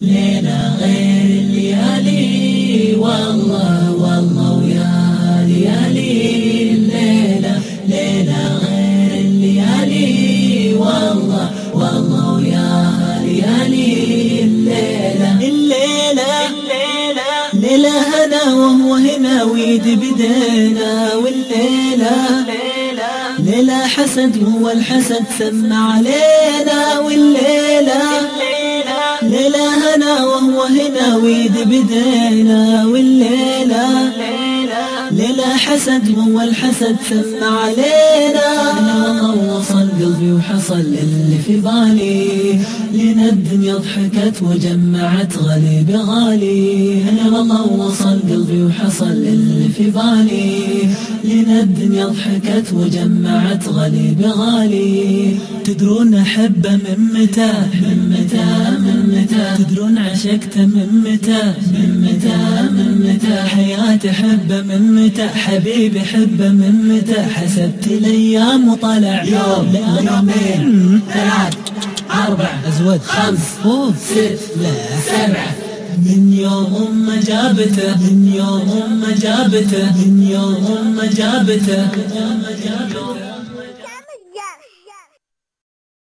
ليلة غير الليالي. والله والله ويا ليالي. الليلة ليلة غير الليالي. والله والله ويا ليالي. الليلة الليلة الليلة ليلة هنا وهو هنا. ويد بدينا. والليلة ليلة حسد هو الحسد. سمع علينا. والليلة ليلة هنا وهو هنا ويد بدينا والليلة. ليلة حسد هو الحسد سمع علينا. أنا وصل قلبي وحصل اللي في بالي. لنا الدنيا ضحكت وجمعت غالي بغالي. أنا والله وصل قلبي وحصل اللي في بالي. لنا الدنيا ضحكت وجمعت غالي بغالي. تدرون أحبه من متى؟ من متى؟ من متى تدرون عشقته من متى؟ من متى؟ من متى؟ حياتي حبه من متى؟ حبيبي حبه من متى؟ حسبت الأيام وطلع يوم يومين ثلاث أربع ازود خمس ست لا سبعه من يوم ما جابته من يوم ما جابته من يوم ما جابته.